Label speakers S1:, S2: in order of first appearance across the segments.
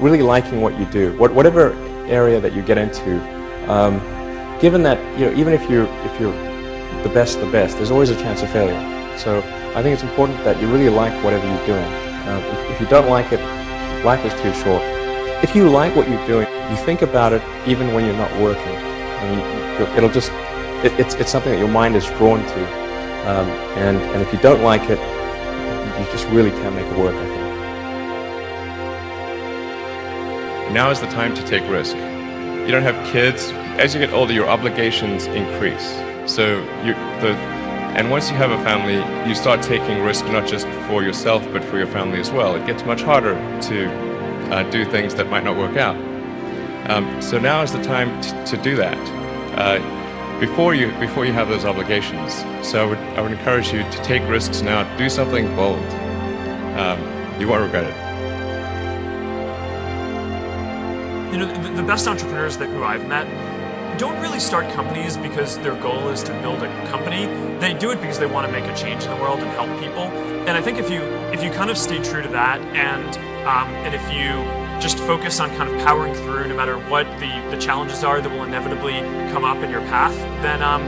S1: really liking what you do, what, whatever area that you get into, um, given that you know, even if you're if you're the best, the best, there's always a chance of failure. So I think it's important that you really like whatever you're doing. Uh, if, if you don't like it, life is too short. If you like what you're doing, you think about it even when you're not working. I mean, it'll just it, it's it's something that your mind is drawn to, um, and and if you don't like it, you just really can't make it work.
S2: Now is the time to take risk. You don't have kids. As you get older, your obligations increase. So you, the, and once you have a family, you start taking risk not just for yourself, but for your family as well. It gets much harder to uh, do things that might not work out. Um, so now is the time to do that. Uh, before you before you have those obligations. So I would I would encourage you to take risks now. Do something bold. Um, you won't regret it.
S3: You know, the, the best entrepreneurs that who I've met don't really start companies because their goal is to build a company. They do it because they want to make a change in the world and help people. And I think if you if you kind of stay true to that, and um, and if you just focus on kind of powering through, no matter what the the challenges are that will inevitably come up in your path, then um,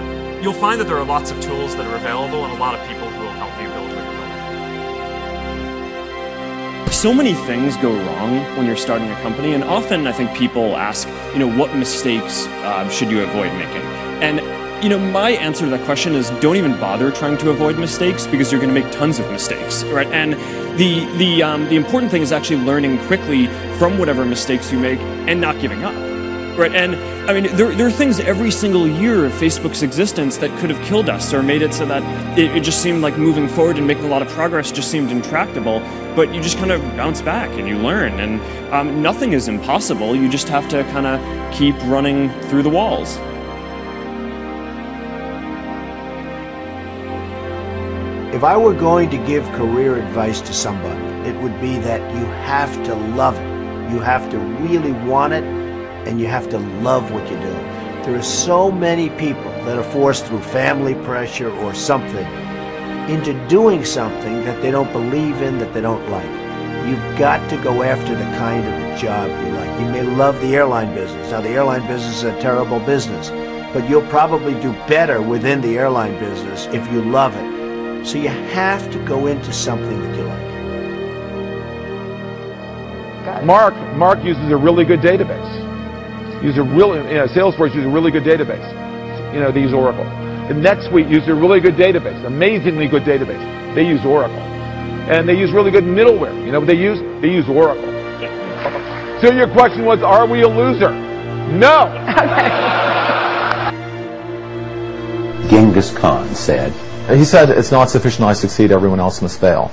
S3: you'll find that there are lots of tools that are available and a lot of people who will help you build what you're building.
S4: So many things go wrong when you're starting a company, and often I think people ask, you know, what mistakes uh, should you avoid making? And you know, my answer to that question is don't even bother trying to avoid mistakes because you're going to make tons of mistakes, right? And the the um, the important thing is actually learning quickly from whatever mistakes you make and not giving up, right? And I mean, there, there are things every single year of Facebook's existence that could have killed us or made it so that it, it just seemed like moving forward and making a lot of progress just seemed intractable. But you just kind of bounce back and you learn, and um, nothing is impossible. You just have to kind of keep running through the walls.
S5: If I were going to give career advice to somebody, it would be that you have to love it. You have to really want it, and you have to love what you do. There are so many people that are forced through family pressure or something into doing something that they don't believe in, that they don't like. You've got to go after the kind of job you like. You may love the airline business. Now, the airline business is a terrible business, but you'll probably do better within the airline business if you love it. So you have to go into something that you like.
S6: Mark, Mark uses a really good database. Uses a really, you know, Salesforce uses a really good database. You know, they use Oracle. And NetSuite uses a really good database, amazingly good database. They use Oracle. And they use really good middleware. You know what they use? They use Oracle. So your question was, are we a loser? No.
S7: Genghis Khan said,
S8: He said, it's not sufficient I succeed, everyone else must fail.